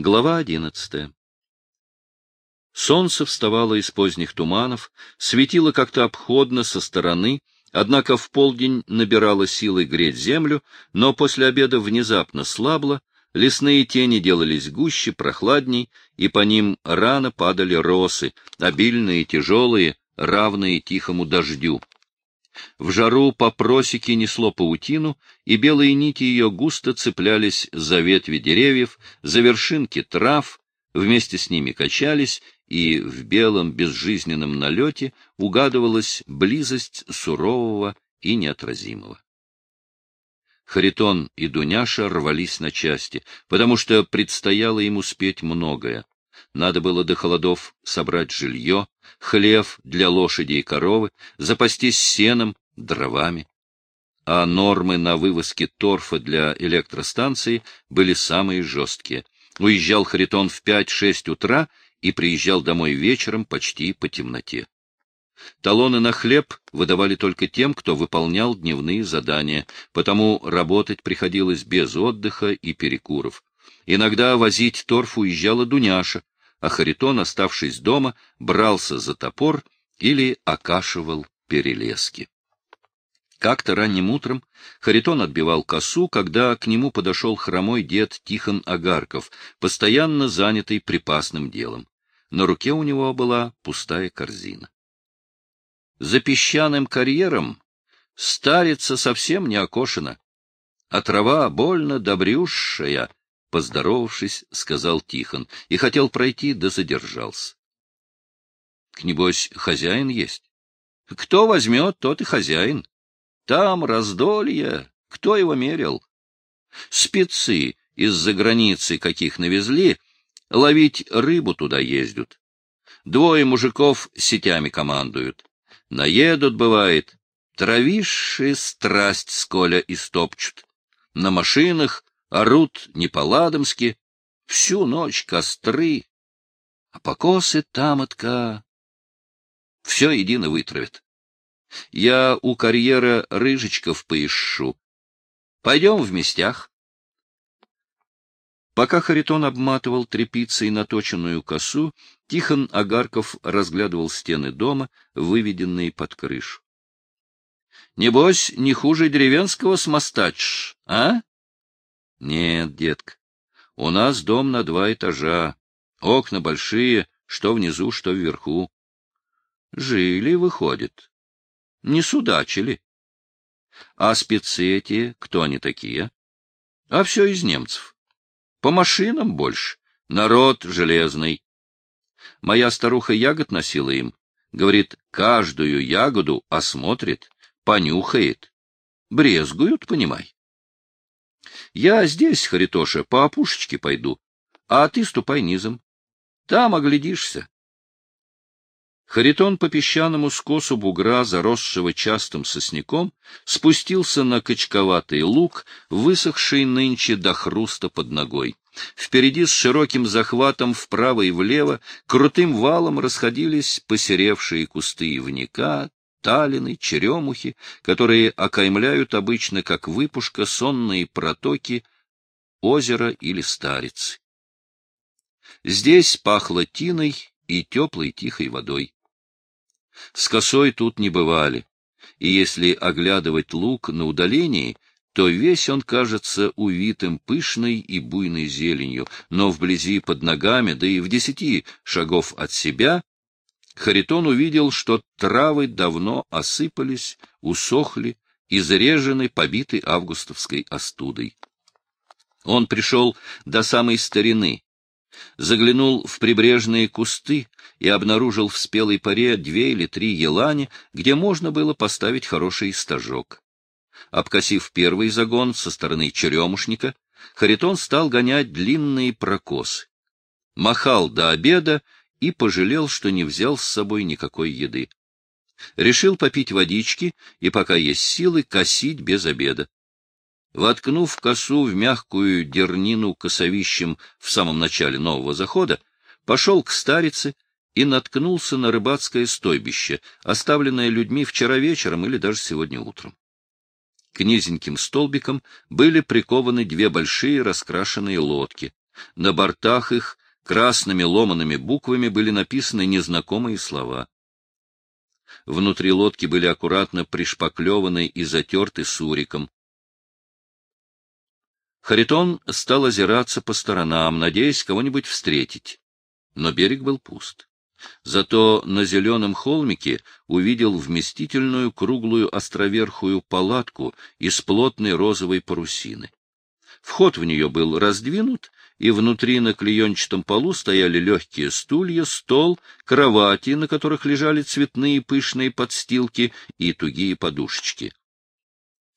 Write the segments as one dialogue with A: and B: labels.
A: Глава одиннадцатая Солнце вставало из поздних туманов, светило как-то обходно со стороны, однако в полдень набирало силы греть землю, но после обеда внезапно слабло, лесные тени делались гуще, прохладней, и по ним рано падали росы, обильные, тяжелые, равные тихому дождю. В жару по просеке несло паутину, и белые нити ее густо цеплялись за ветви деревьев, за вершинки трав, вместе с ними качались, и в белом безжизненном налете угадывалась близость сурового и неотразимого. Харитон и Дуняша рвались на части, потому что предстояло им успеть многое. Надо было до холодов собрать жилье, хлев для лошади и коровы, запастись сеном, дровами. А нормы на вывозке торфа для электростанции были самые жесткие. Уезжал Харитон в пять-шесть утра и приезжал домой вечером почти по темноте. Талоны на хлеб выдавали только тем, кто выполнял дневные задания, потому работать приходилось без отдыха и перекуров. Иногда возить торф уезжала Дуняша, а Харитон, оставшись дома, брался за топор или окашивал перелески. Как-то ранним утром Харитон отбивал косу, когда к нему подошел хромой дед Тихон Агарков, постоянно занятый припасным делом. На руке у него была пустая корзина. За песчаным карьером старица совсем не окошена, а трава больно добрюшая, — поздоровавшись, сказал Тихон, и хотел пройти, да задержался. — К небось, хозяин есть? — Кто возьмет, тот и хозяин. Там раздолье, кто его мерил? Спецы из-за границы каких навезли, ловить рыбу туда ездят. Двое мужиков сетями командуют. Наедут, бывает, травиши страсть сколя истопчут. На машинах орут не по-ладомски, всю ночь костры, а покосы тамотка все едино вытравят. Я у карьера рыжечков поищу. Пойдем в местях. Пока Харитон обматывал тряпицей наточенную косу, Тихон Агарков разглядывал стены дома, выведенные под крышу. — Небось, не хуже деревенского смостачь, а? — Нет, детка, у нас дом на два этажа, окна большие, что внизу, что вверху. Жили, выходит. Не судачили. А спецы эти, кто они такие? А все из немцев. По машинам больше. Народ железный. Моя старуха ягод носила им. Говорит, каждую ягоду осмотрит, понюхает. Брезгуют, понимай. Я здесь, Харитоша, по опушечке пойду, а ты ступай низом. Там оглядишься. Харитон по песчаному скосу бугра, заросшего частым сосняком, спустился на качковатый луг, высохший нынче до хруста под ногой. Впереди с широким захватом вправо и влево крутым валом расходились посеревшие кусты ивника, талины, черемухи, которые окаймляют обычно, как выпушка, сонные протоки озера или старицы. Здесь пахло тиной и теплой тихой водой. С косой тут не бывали, и если оглядывать лук на удалении, то весь он кажется увитым пышной и буйной зеленью, но вблизи под ногами, да и в десяти шагов от себя, Харитон увидел, что травы давно осыпались, усохли, изрежены, побиты августовской остудой. Он пришел до самой старины, заглянул в прибрежные кусты и обнаружил в спелой паре две или три елани, где можно было поставить хороший стажок. Обкосив первый загон со стороны черемушника, Харитон стал гонять длинные прокосы. Махал до обеда и пожалел, что не взял с собой никакой еды. Решил попить водички и, пока есть силы, косить без обеда. Воткнув косу в мягкую дернину косовищем в самом начале нового захода, пошел к старице и наткнулся на рыбацкое стойбище, оставленное людьми вчера вечером или даже сегодня утром. К низеньким столбикам были прикованы две большие раскрашенные лодки. На бортах их красными ломаными буквами были написаны незнакомые слова. Внутри лодки были аккуратно пришпаклеваны и затерты суриком. Харитон стал озираться по сторонам, надеясь кого-нибудь встретить. Но берег был пуст. Зато на зеленом холмике увидел вместительную круглую островерхую палатку из плотной розовой парусины. Вход в нее был раздвинут, и внутри на клеенчатом полу стояли легкие стулья, стол, кровати, на которых лежали цветные пышные подстилки и тугие подушечки.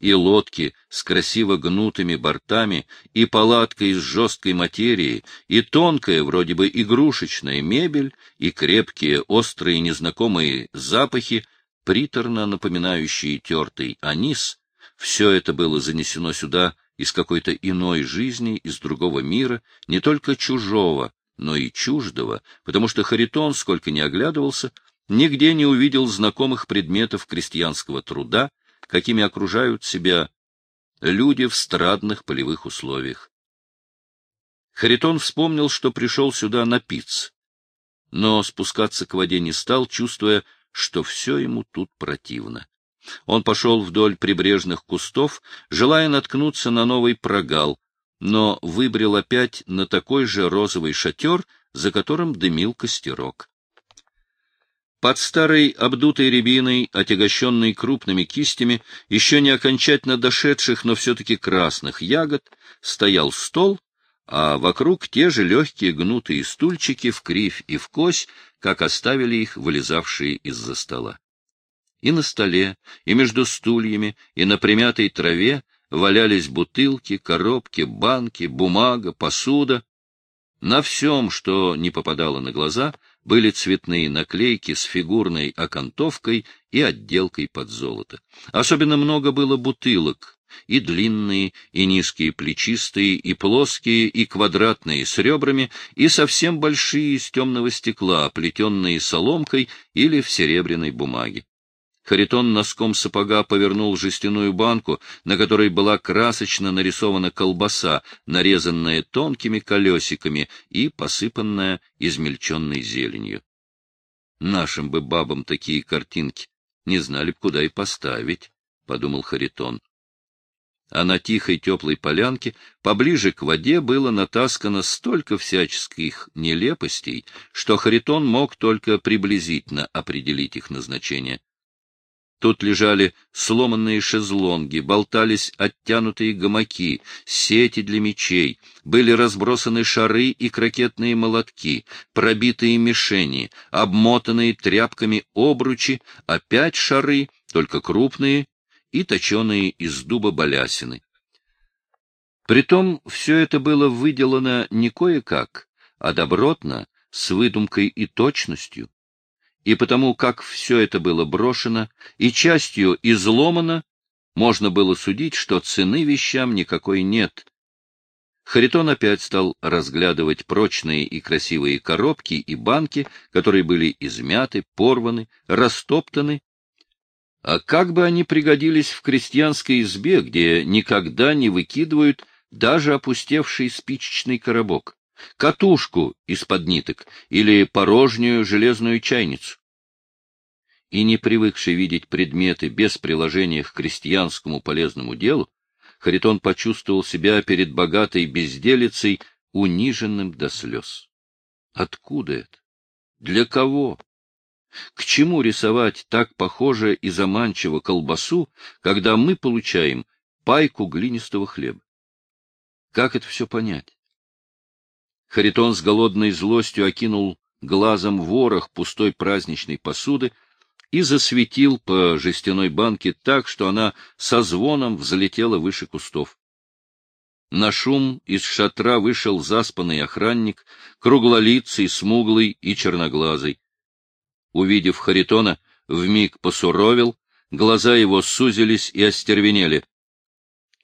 A: И лодки с красиво гнутыми бортами, и палатка из жесткой материи, и тонкая, вроде бы игрушечная мебель, и крепкие, острые, незнакомые запахи, приторно напоминающие тертый анис — все это было занесено сюда из какой-то иной жизни, из другого мира, не только чужого, но и чуждого, потому что Харитон, сколько ни оглядывался, нигде не увидел знакомых предметов крестьянского труда, какими окружают себя люди в страдных полевых условиях. Харитон вспомнил, что пришел сюда напиться, но спускаться к воде не стал, чувствуя, что все ему тут противно. Он пошел вдоль прибрежных кустов, желая наткнуться на новый прогал, но выбрел опять на такой же розовый шатер, за которым дымил костерок. Под старой обдутой рябиной, отягощенной крупными кистями, еще не окончательно дошедших, но все-таки красных ягод, стоял стол, а вокруг те же легкие гнутые стульчики в кривь и в кось, как оставили их вылезавшие из-за стола. И на столе, и между стульями, и на примятой траве валялись бутылки, коробки, банки, бумага, посуда. На всем, что не попадало на глаза, были цветные наклейки с фигурной окантовкой и отделкой под золото. Особенно много было бутылок, и длинные, и низкие плечистые, и плоские, и квадратные с ребрами, и совсем большие из темного стекла, плетенные соломкой или в серебряной бумаге. Харитон носком сапога повернул жестяную банку, на которой была красочно нарисована колбаса, нарезанная тонкими колесиками и посыпанная измельченной зеленью. Нашим бы бабам такие картинки не знали б, куда и поставить, — подумал Харитон. А на тихой теплой полянке, поближе к воде, было натаскано столько всяческих нелепостей, что Харитон мог только приблизительно определить их назначение. Тут лежали сломанные шезлонги, болтались оттянутые гамаки, сети для мечей, были разбросаны шары и крокетные молотки, пробитые мишени, обмотанные тряпками обручи, опять шары, только крупные, и точеные из дуба балясины. Притом все это было выделано не кое-как, а добротно, с выдумкой и точностью и потому как все это было брошено и частью изломано, можно было судить, что цены вещам никакой нет. Харитон опять стал разглядывать прочные и красивые коробки и банки, которые были измяты, порваны, растоптаны. А как бы они пригодились в крестьянской избе, где никогда не выкидывают даже опустевший спичечный коробок? Катушку из-под ниток или порожнюю железную чайницу. И не привыкший видеть предметы без приложения к крестьянскому полезному делу, Харитон почувствовал себя перед богатой безделицей униженным до слез. Откуда это? Для кого? К чему рисовать так похоже и заманчиво колбасу, когда мы получаем пайку глинистого хлеба? Как это все понять? Харитон с голодной злостью окинул глазом ворох пустой праздничной посуды и засветил по жестяной банке так, что она со звоном взлетела выше кустов. На шум из шатра вышел заспанный охранник, круглолицый, смуглый и черноглазый. Увидев Харитона, вмиг посуровил, глаза его сузились и остервенели.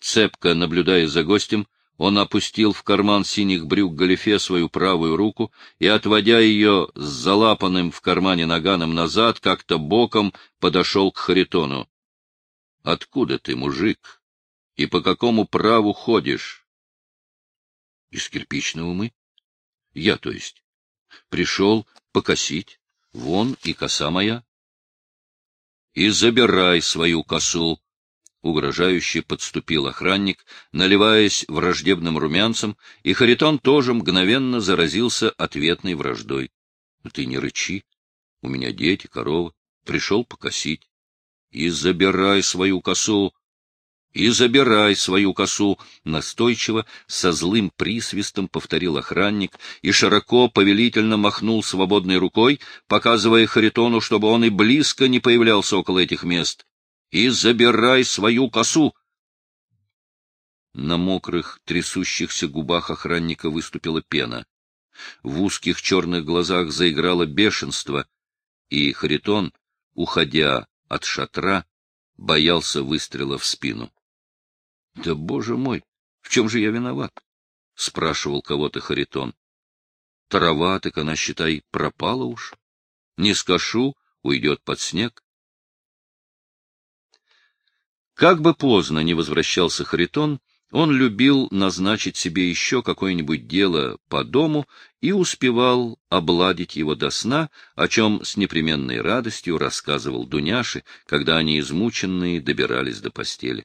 A: Цепко, наблюдая за гостем, он опустил в карман синих брюк галифе свою правую руку и, отводя ее с залапанным в кармане наганом назад, как-то боком подошел к Харитону. — Откуда ты, мужик? И по какому праву ходишь? Из кирпичного мы. Я, то есть. Пришел покосить. Вон и коса моя. И забирай свою косу. Угрожающе подступил охранник, наливаясь враждебным румянцем, и Харитон тоже мгновенно заразился ответной враждой. — Ты не рычи. У меня дети, корова. Пришел покосить. И забирай свою косу и забирай свою косу, — настойчиво, со злым присвистом повторил охранник и широко повелительно махнул свободной рукой, показывая Харитону, чтобы он и близко не появлялся около этих мест. — И забирай свою косу! На мокрых, трясущихся губах охранника выступила пена. В узких черных глазах заиграло бешенство, и Харитон, уходя от шатра, боялся выстрела в спину. — Да, боже мой, в чем же я виноват? — спрашивал кого-то Харитон. — Трава, так она, считай, пропала уж. Не скошу, уйдет под снег. Как бы поздно не возвращался Харитон, он любил назначить себе еще какое-нибудь дело по дому и успевал обладить его до сна, о чем с непременной радостью рассказывал Дуняше, когда они, измученные, добирались до постели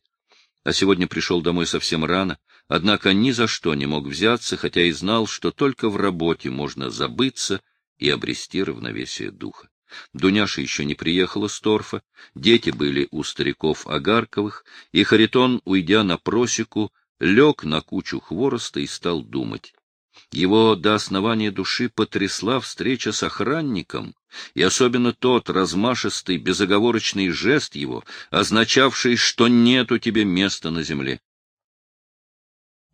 A: а сегодня пришел домой совсем рано, однако ни за что не мог взяться, хотя и знал, что только в работе можно забыться и обрести равновесие духа. Дуняша еще не приехала с торфа, дети были у стариков Агарковых, и Харитон, уйдя на просеку, лег на кучу хвороста и стал думать. Его до основания души потрясла встреча с охранником, и особенно тот размашистый, безоговорочный жест его, означавший, что нет у тебя места на земле.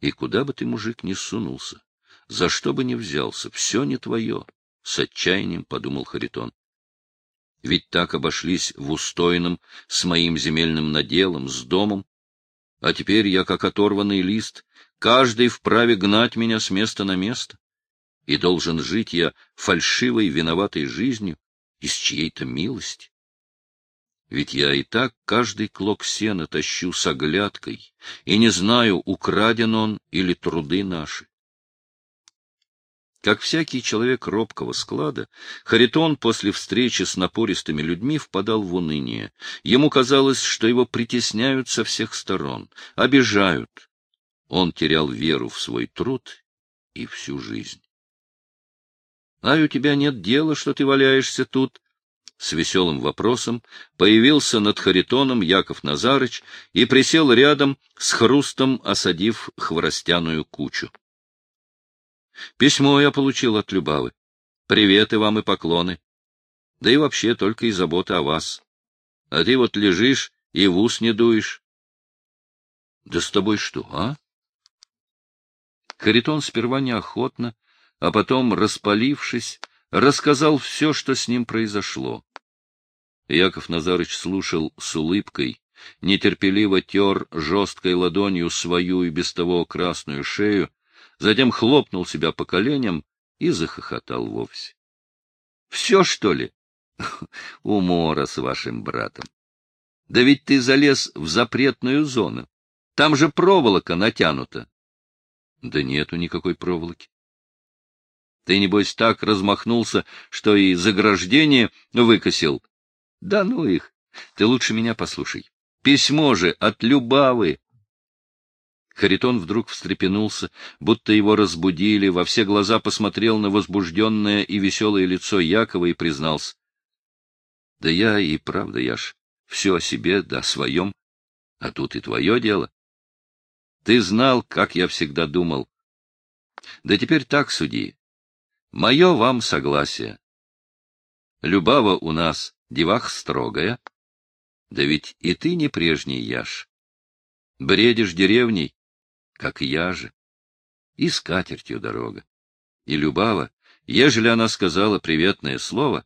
A: И куда бы ты, мужик, не сунулся, за что бы ни взялся, все не твое, — с отчаянием подумал Харитон. Ведь так обошлись в устойном с моим земельным наделом, с домом, а теперь я, как оторванный лист, Каждый вправе гнать меня с места на место, и должен жить я фальшивой, виноватой жизнью из чьей-то милости. Ведь я и так каждый клок сена тащу с оглядкой, и не знаю, украден он или труды наши. Как всякий человек робкого склада, Харитон после встречи с напористыми людьми впадал в уныние. Ему казалось, что его притесняют со всех сторон, обижают, он терял веру в свой труд и всю жизнь. — А у тебя нет дела, что ты валяешься тут? С веселым вопросом появился над Харитоном Яков Назарыч и присел рядом с хрустом, осадив хворостяную кучу. — Письмо я получил от Любавы. Приветы вам и поклоны. Да и вообще только и забота о вас. А ты вот лежишь и в ус не дуешь. — Да с тобой что, а? Харитон сперва неохотно, а потом, распалившись, рассказал все, что с ним произошло. Яков Назарыч слушал с улыбкой, нетерпеливо тер жесткой ладонью свою и без того красную шею, затем хлопнул себя по коленям и захохотал вовсе. — Все, что ли? — Умора с вашим братом. Да ведь ты залез в запретную зону. Там же проволока натянута. Да нету никакой проволоки. Ты, небось, так размахнулся, что и заграждение выкосил. Да ну их! Ты лучше меня послушай. Письмо же от Любавы. Харитон вдруг встрепенулся, будто его разбудили, во все глаза посмотрел на возбужденное и веселое лицо Якова и признался. — Да я и правда, Яш, все о себе да о своем, а тут и твое дело. Ты знал, как я всегда думал. Да теперь так суди. Мое вам согласие. Любава у нас девах строгая. Да ведь и ты не прежний яш. Бредишь деревней, как я же. И скатертью дорога. И Любава, ежели она сказала приветное слово,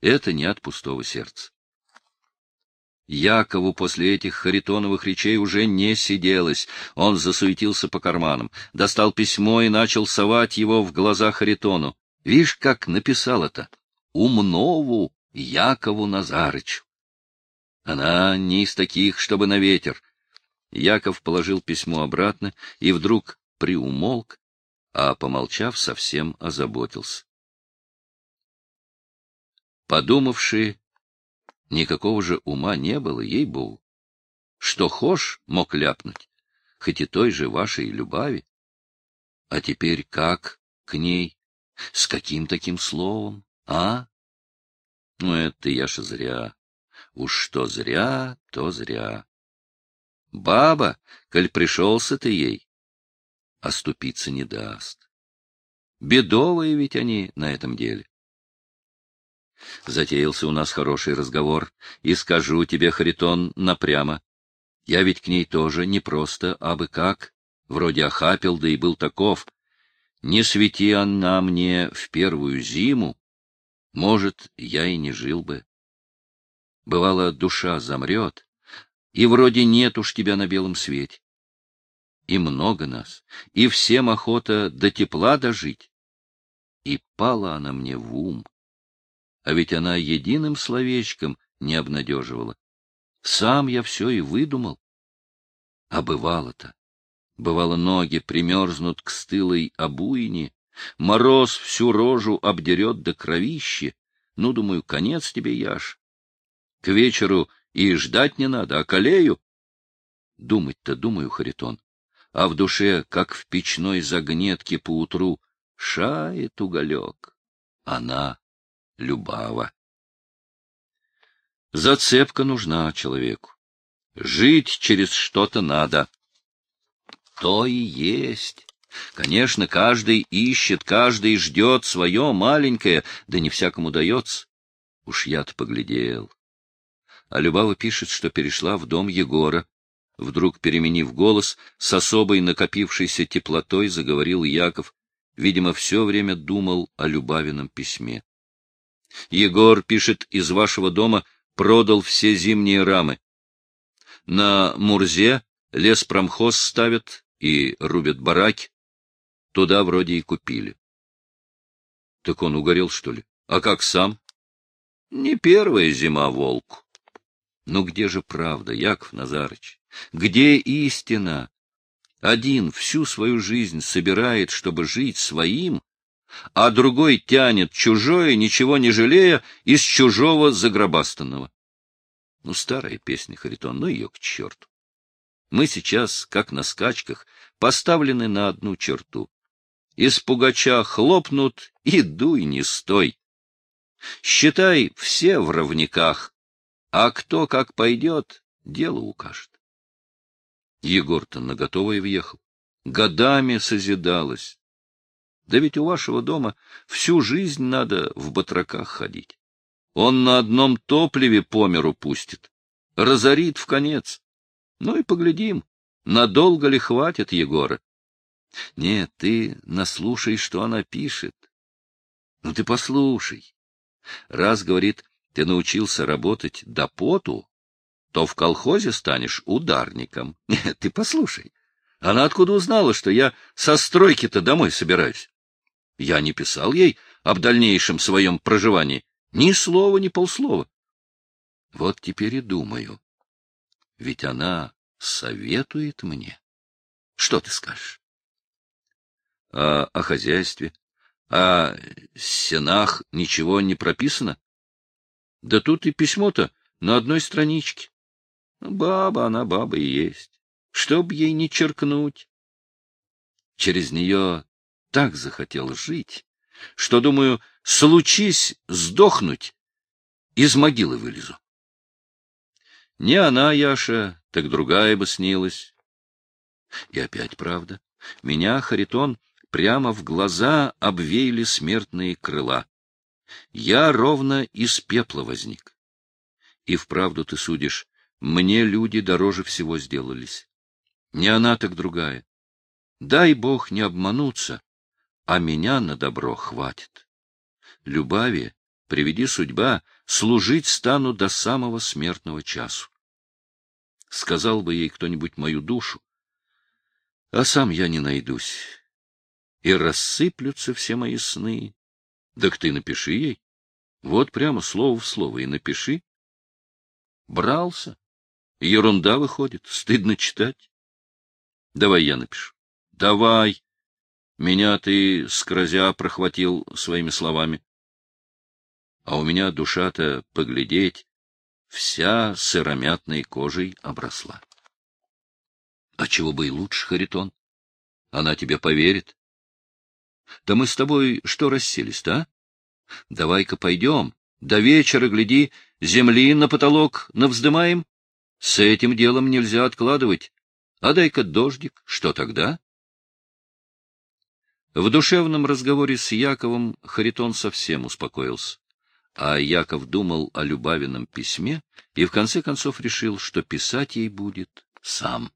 A: это не от пустого сердца. Якову после этих харитоновых речей уже не сиделось. Он засуетился по карманам, достал письмо и начал совать его в глаза Харитону. Видишь, как написал это? Умнову Якову Назарычу. Она не из таких, чтобы на ветер. Яков положил письмо обратно и вдруг приумолк, а, помолчав, совсем озаботился. Подумавши, никакого же ума не было, ей-богу. Что хошь мог ляпнуть, хоть и той же вашей любави. А теперь как к ней? С каким таким словом, а? Ну, это я же зря. Уж что зря, то зря. Баба, коль пришелся ты ей, оступиться не даст. Бедовые ведь они на этом деле. Затеялся у нас хороший разговор, и скажу тебе, Харитон, напрямо. Я ведь к ней тоже не просто, а бы как, вроде охапил, да и был таков. Не свети она мне в первую зиму, может, я и не жил бы. Бывало, душа замрет, и вроде нет уж тебя на белом свете. И много нас, и всем охота до тепла дожить. И пала она мне в ум а ведь она единым словечком не обнадеживала. Сам я все и выдумал. А бывало-то. Бывало, ноги примерзнут к стылой обуине, мороз всю рожу обдерет до кровищи. Ну, думаю, конец тебе, Яш. К вечеру и ждать не надо, а колею. Думать-то думаю, Харитон, а в душе, как в печной загнетке поутру, шает уголек. Она Любава. Зацепка нужна человеку. Жить через что-то надо. То и есть. Конечно, каждый ищет, каждый ждет свое маленькое, да не всякому дается. Уж я-то поглядел. А Любава пишет, что перешла в дом Егора. Вдруг, переменив голос, с особой накопившейся теплотой заговорил Яков. Видимо, все время думал о Любавином письме. Егор, пишет, из вашего дома продал все зимние рамы. На Мурзе леспромхоз ставят и рубят бараки. Туда вроде и купили. Так он угорел, что ли? А как сам? Не первая зима волку. Ну где же правда, Яков Назарыч? Где истина? Один всю свою жизнь собирает, чтобы жить своим, а другой тянет чужое, ничего не жалея, из чужого загробастанного. Ну, старая песня, Харитон, ну ее к черту. Мы сейчас, как на скачках, поставлены на одну черту. Из пугача хлопнут и дуй не стой. Считай, все в равниках, а кто как пойдет, дело укажет. Егор-то наготовое въехал. Годами созидалось. Да ведь у вашего дома всю жизнь надо в батраках ходить. Он на одном топливе по миру пустит, разорит в конец. Ну и поглядим, надолго ли хватит Егора. Нет, ты наслушай, что она пишет. Ну ты послушай. Раз, говорит, ты научился работать до поту, то в колхозе станешь ударником. Нет, ты послушай. Она откуда узнала, что я со стройки-то домой собираюсь? Я не писал ей об дальнейшем своем проживании. Ни слова, ни полслова. Вот теперь и думаю. Ведь она советует мне. Что ты скажешь? А о хозяйстве, о сенах ничего не прописано? Да тут и письмо-то на одной страничке. Баба, она баба и есть. Чтоб ей не черкнуть. Через нее так захотел жить, что, думаю, случись сдохнуть, из могилы вылезу. Не она, Яша, так другая бы снилась. И опять правда. Меня, Харитон, прямо в глаза обвеяли смертные крыла. Я ровно из пепла возник. И вправду ты судишь, мне люди дороже всего сделались. Не она, так другая. Дай бог не обмануться, а меня на добро хватит. Любави, приведи судьба, служить стану до самого смертного часу. Сказал бы ей кто-нибудь мою душу, а сам я не найдусь. И рассыплются все мои сны. Так ты напиши ей. Вот прямо слово в слово и напиши. Брался. Ерунда выходит, стыдно читать. Давай я напишу. Давай. Меня ты, скрозя, прохватил своими словами. А у меня душа-то поглядеть, вся сыромятной кожей обросла. А чего бы и лучше, Харитон? Она тебе поверит. Да мы с тобой что расселись-то, а? Давай-ка пойдем. До вечера, гляди, земли на потолок навздымаем. С этим делом нельзя откладывать. А дай-ка дождик, что тогда? В душевном разговоре с Яковом Харитон совсем успокоился. А Яков думал о Любавином письме и в конце концов решил, что писать ей будет сам.